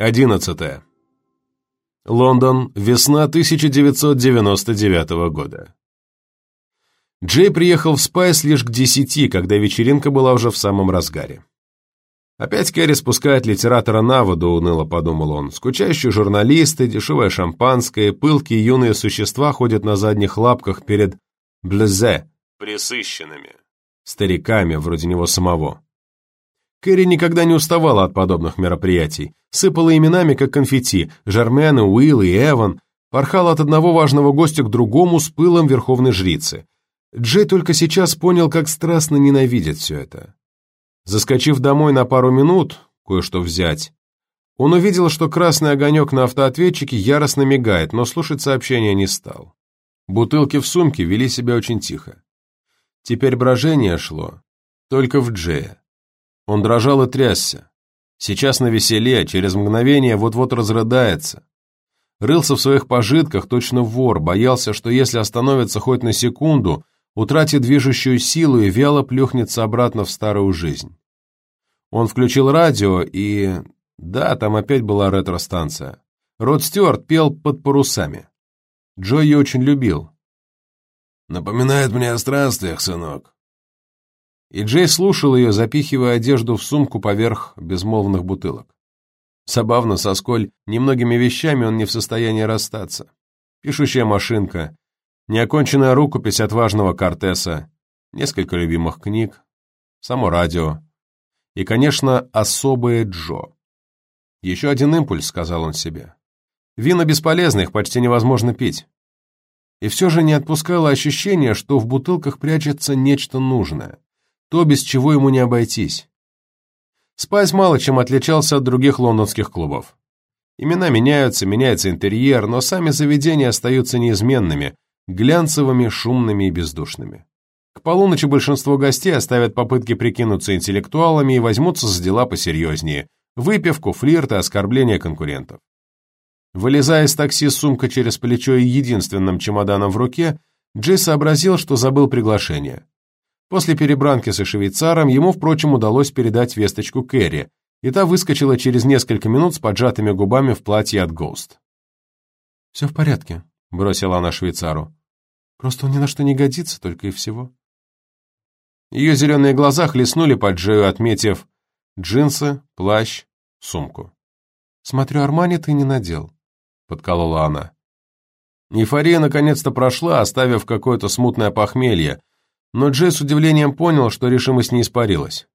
11. Лондон, весна 1999 года. Джей приехал в Спайс лишь к десяти, когда вечеринка была уже в самом разгаре. Опять Кэрри спускает литератора на воду, уныло подумал он. Скучающие журналисты, дешевое шампанское, пылкие юные существа ходят на задних лапках перед облезлыми, пресыщенными стариками, вроде него самого. Кэрри никогда не уставала от подобных мероприятий, сыпала именами, как конфетти, Жармен, Уилл и Эван, порхала от одного важного гостя к другому с пылом верховной жрицы. Джей только сейчас понял, как страстно ненавидит все это. Заскочив домой на пару минут, кое-что взять, он увидел, что красный огонек на автоответчике яростно мигает, но слушать сообщение не стал. Бутылки в сумке вели себя очень тихо. Теперь брожение шло только в Джея. Он дрожал и трясся. Сейчас на веселе, через мгновение вот-вот разрыдается. Рылся в своих пожитках, точно вор, боялся, что если остановится хоть на секунду, утратит движущую силу и вяло плюхнется обратно в старую жизнь. Он включил радио, и... Да, там опять была ретро-станция. Род Стюарт пел под парусами. Джо ее очень любил. «Напоминает мне о странствиях, сынок», и Джей слушал ее, запихивая одежду в сумку поверх безмолвных бутылок. Забавно, со сколь немногими вещами он не в состоянии расстаться. Пишущая машинка, неоконченная рукопись отважного Кортеса, несколько любимых книг, само радио и, конечно, особые Джо. «Еще один импульс», — сказал он себе. «Вина бесполезны, их почти невозможно пить». И все же не отпускало ощущение, что в бутылках прячется нечто нужное то, без чего ему не обойтись. Спайс мало чем отличался от других лондонских клубов. Имена меняются, меняется интерьер, но сами заведения остаются неизменными, глянцевыми, шумными и бездушными. К полуночи большинство гостей оставят попытки прикинуться интеллектуалами и возьмутся за дела посерьезнее – выпивку, флирт и оскорбления конкурентов. Вылезая из такси с сумкой через плечо и единственным чемоданом в руке, Джей сообразил, что забыл приглашение. После перебранки со швейцаром ему, впрочем, удалось передать весточку Кэрри, и та выскочила через несколько минут с поджатыми губами в платье от Гоуст. «Все в порядке», — бросила она швейцару. «Просто он ни на что не годится, только и всего». Ее зеленые глаза хлестнули под Джею, отметив джинсы, плащ, сумку. «Смотрю, Армани ты не надел», — подколола она. Эйфория наконец-то прошла, оставив какое-то смутное похмелье, но Джей с удивлением понял, что решимость не испарилась.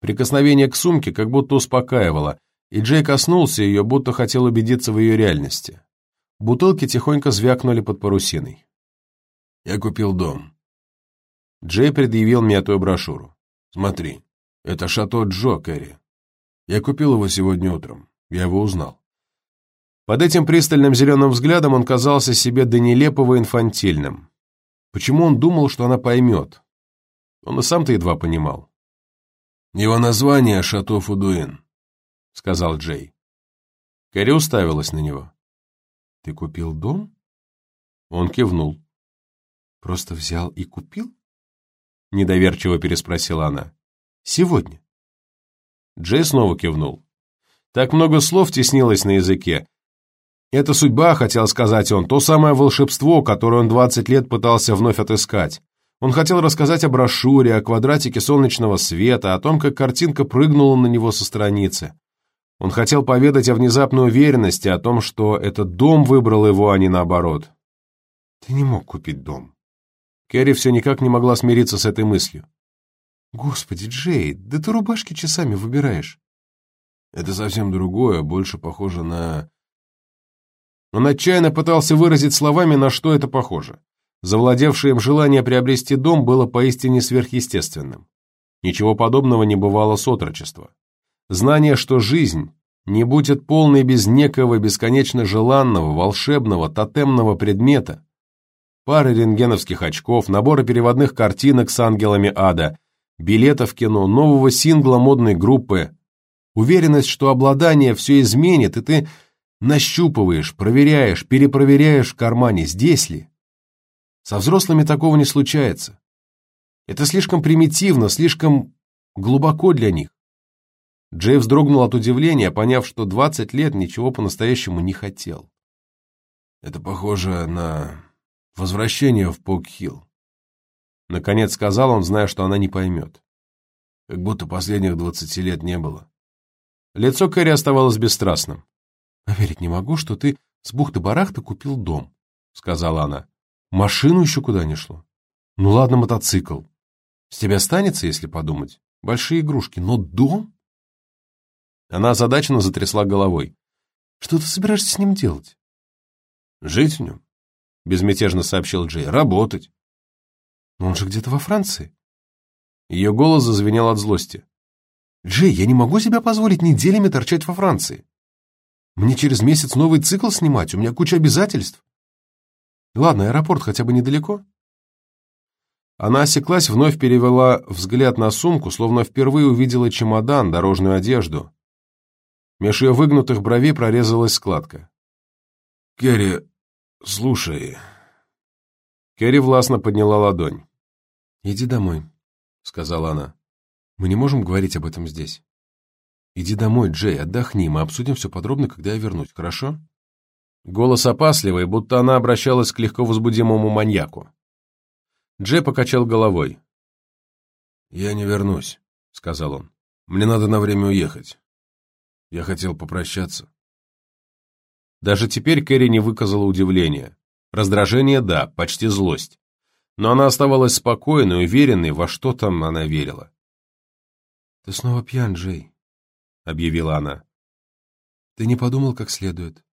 Прикосновение к сумке как будто успокаивало, и Джей коснулся ее, будто хотел убедиться в ее реальности. Бутылки тихонько звякнули под парусиной. «Я купил дом». Джей предъявил мятую брошюру. «Смотри, это шато Джо, Кэрри. Я купил его сегодня утром. Я его узнал». Под этим пристальным зеленым взглядом он казался себе до нелепого инфантильным. Почему он думал, что она поймет? Он и сам-то едва понимал. «Его название — Шато Фудуин», — сказал Джей. Кэрри уставилась на него. «Ты купил дом?» Он кивнул. «Просто взял и купил?» Недоверчиво переспросила она. «Сегодня?» Джей снова кивнул. Так много слов теснилось на языке, это судьба, хотел сказать он, то самое волшебство, которое он 20 лет пытался вновь отыскать. Он хотел рассказать о брошюре, о квадратике солнечного света, о том, как картинка прыгнула на него со страницы. Он хотел поведать о внезапной уверенности, о том, что этот дом выбрал его, а не наоборот. Ты не мог купить дом. Кэрри все никак не могла смириться с этой мыслью. Господи, Джей, да ты рубашки часами выбираешь. Это совсем другое, больше похоже на он отчаянно пытался выразить словами, на что это похоже. Завладевшее им желание приобрести дом было поистине сверхъестественным. Ничего подобного не бывало с отрочества. Знание, что жизнь не будет полной без некого бесконечно желанного, волшебного, тотемного предмета, пары рентгеновских очков, набора переводных картинок с ангелами ада, билетов в кино, нового сингла модной группы, уверенность, что обладание все изменит, и ты Нащупываешь, проверяешь, перепроверяешь в кармане, здесь ли. Со взрослыми такого не случается. Это слишком примитивно, слишком глубоко для них. Джей вздрогнул от удивления, поняв, что 20 лет ничего по-настоящему не хотел. «Это похоже на возвращение в Пок-Хилл», — наконец сказал он, зная, что она не поймет. «Как будто последних двадцати лет не было». Лицо Кэрри оставалось бесстрастным. «Поверить не могу, что ты с бухты-барахты купил дом», — сказала она. «Машину еще куда не шло. Ну ладно, мотоцикл. С тебя останется, если подумать. Большие игрушки, но дом?» Она озадаченно затрясла головой. «Что ты собираешься с ним делать?» «Жить в нем», — безмятежно сообщил Джей. «Работать». «Но он же где-то во Франции». Ее голос зазвенел от злости. «Джей, я не могу себе позволить неделями торчать во Франции. Мне через месяц новый цикл снимать, у меня куча обязательств. Ладно, аэропорт хотя бы недалеко». Она осеклась, вновь перевела взгляд на сумку, словно впервые увидела чемодан, дорожную одежду. Меж ее выгнутых бровей прорезалась складка. «Керри, слушай...» Керри властно подняла ладонь. «Иди домой», — сказала она. «Мы не можем говорить об этом здесь. Иди домой, Джей, отдохни, мы обсудим все подробно, когда я вернусь, хорошо?» Голос опасливый, будто она обращалась к легко возбудимому маньяку. Джей покачал головой. «Я не вернусь», — сказал он. «Мне надо на время уехать. Я хотел попрощаться». Даже теперь Кэрри не выказала удивления. Раздражение, да, почти злость. Но она оставалась спокойной, уверенной, во что там она верила. «Ты снова пьян, Джей», — объявила она. «Ты не подумал как следует.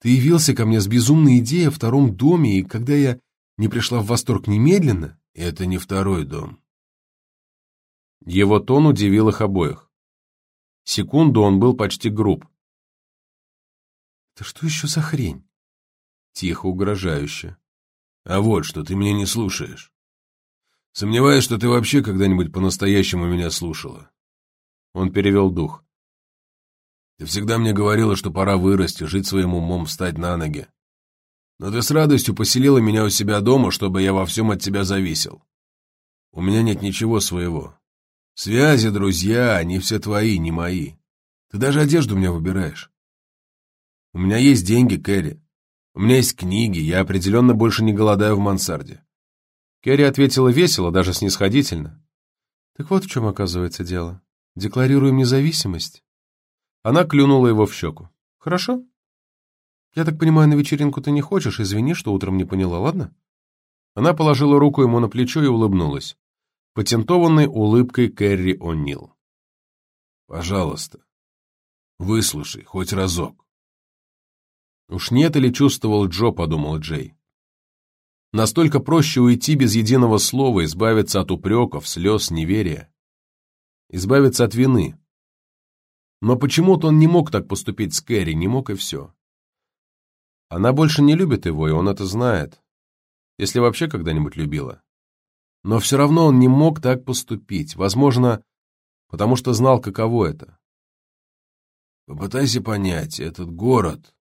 Ты явился ко мне с безумной идеей о втором доме, и когда я не пришла в восторг немедленно, это не второй дом. Его тон удивил их обоих. Секунду он был почти груб. «Это что еще за хрень?» Тихо, угрожающе. «А вот что, ты меня не слушаешь. Сомневаюсь, что ты вообще когда-нибудь по-настоящему меня слушала». Он перевел дух. «Ты всегда мне говорила, что пора вырасти, жить своим умом, встать на ноги. Но ты с радостью поселила меня у себя дома, чтобы я во всем от тебя зависел. У меня нет ничего своего. Связи, друзья, они все твои, не мои. Ты даже одежду меня выбираешь. У меня есть деньги, Кэрри. У меня есть книги, я определенно больше не голодаю в мансарде. Кэрри ответила весело, даже снисходительно. Так вот в чем оказывается дело. Декларируем независимость. Она клюнула его в щеку. Хорошо. Я так понимаю, на вечеринку ты не хочешь? Извини, что утром не поняла, ладно? Она положила руку ему на плечо и улыбнулась. Патентованной улыбкой Кэрри О'Нил. «Пожалуйста, выслушай хоть разок». «Уж нет или чувствовал Джо», — подумал Джей. Настолько проще уйти без единого слова, избавиться от упреков, слез, неверия. Избавиться от вины. Но почему-то он не мог так поступить с Кэрри, не мог и все. Она больше не любит его, и он это знает. Если вообще когда-нибудь любила. Но все равно он не мог так поступить. Возможно, потому что знал, каково это. Попытайся понять, этот город...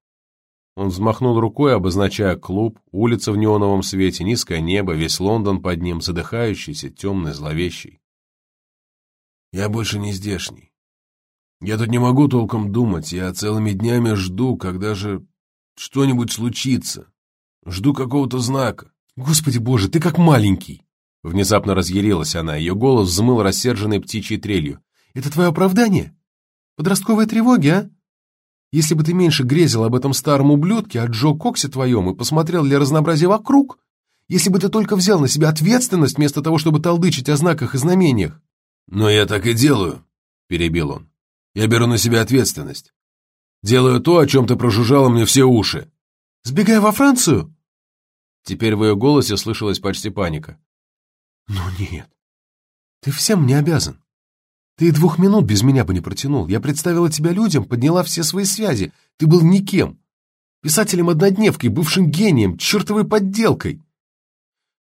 Он взмахнул рукой, обозначая клуб, улица в неоновом свете, низкое небо, весь Лондон под ним, задыхающийся, темный, зловещий. Я больше не здешний. Я тут не могу толком думать, я целыми днями жду, когда же что-нибудь случится. Жду какого-то знака. Господи боже, ты как маленький. Внезапно разъярилась она, ее голос взмыл рассерженной птичьей трелью. «Это твое оправдание? Подростковые тревоги, а? Если бы ты меньше грезил об этом старом ублюдке, о Джо Коксе твоем, и посмотрел для разнообразия вокруг, если бы ты только взял на себя ответственность, вместо того, чтобы толдычить о знаках и знамениях». «Но я так и делаю», — перебил он. «Я беру на себя ответственность. Делаю то, о чем ты прожужжала мне все уши». «Сбегая во Францию?» Теперь в ее голосе слышалась почти паника. «Ну нет. Ты всем не обязан. Ты и двух минут без меня бы не протянул. Я представила тебя людям, подняла все свои связи. Ты был никем. Писателем-однодневкой, бывшим гением, чертовой подделкой».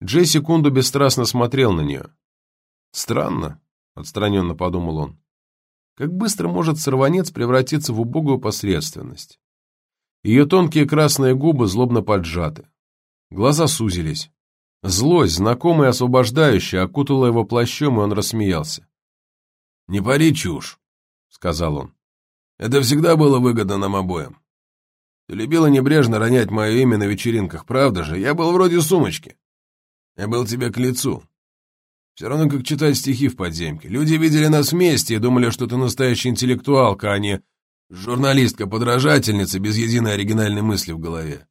Джей секунду бесстрастно смотрел на нее. «Странно», — отстраненно подумал он. «Как быстро может сорванец превратиться в убогую посредственность?» Ее тонкие красные губы злобно поджаты. Глаза сузились. Злость, знакомая и освобождающая, окутала его плащом, и он рассмеялся. «Не пари чушь. — сказал он. «Это всегда было выгодно нам обоим. Ты любила небрежно ронять мое имя на вечеринках, правда же? Я был вроде сумочки. Я был тебе к лицу. Все равно, как читать стихи в подземке. Люди видели нас вместе и думали, что ты настоящая интеллектуалка, а не журналистка-подражательница без единой оригинальной мысли в голове.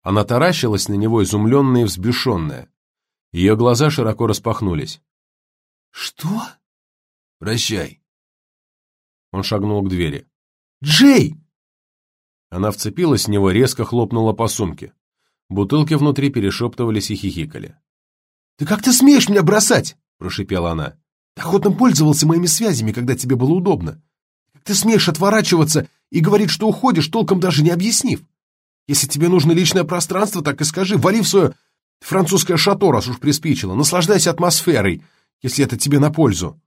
Она таращилась на него, изумленная и взбешенная. Ее глаза широко распахнулись. «Что?» «Прощай». Он шагнул к двери. «Джей!» Она вцепилась в него, резко хлопнула по сумке. Бутылки внутри перешептывались и хихикали. «Ты как ты смеешь меня бросать?» – прошипела она. «Ты охотно пользовался моими связями, когда тебе было удобно. Как ты смеешь отворачиваться и говорить, что уходишь, толком даже не объяснив? Если тебе нужно личное пространство, так и скажи, вали в свое французское шато, раз уж приспичило, наслаждайся атмосферой, если это тебе на пользу».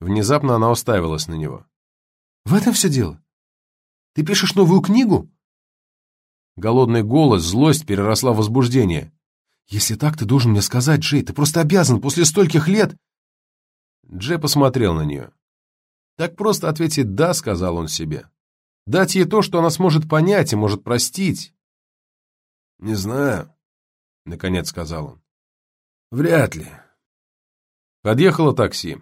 Внезапно она уставилась на него. «В этом все дело? Ты пишешь новую книгу?» Голодный голос, злость переросла в возбуждение. «Если так, ты должен мне сказать, Джей, ты просто обязан после стольких лет...» Джей посмотрел на нее. «Так просто ответить «да», — сказал он себе. Дать ей то, что она сможет понять и может простить. «Не знаю», — наконец сказал он. «Вряд ли». Подъехало такси.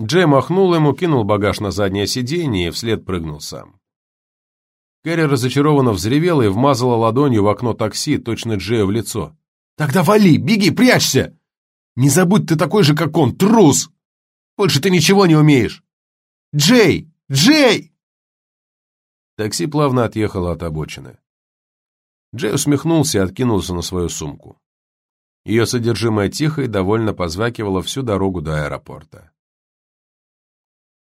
Джей махнул ему, кинул багаж на заднее сиденье и вслед прыгнул сам. Кэрри разочарованно взревела и вмазала ладонью в окно такси, точно Джею в лицо. «Тогда вали, беги, прячься! Не забудь, ты такой же, как он, трус! Больше ты ничего не умеешь! Джей! Джей!» Такси плавно отъехало от обочины. Джей усмехнулся и откинулся на свою сумку. Ее содержимое тихо и довольно позвакивало всю дорогу до аэропорта.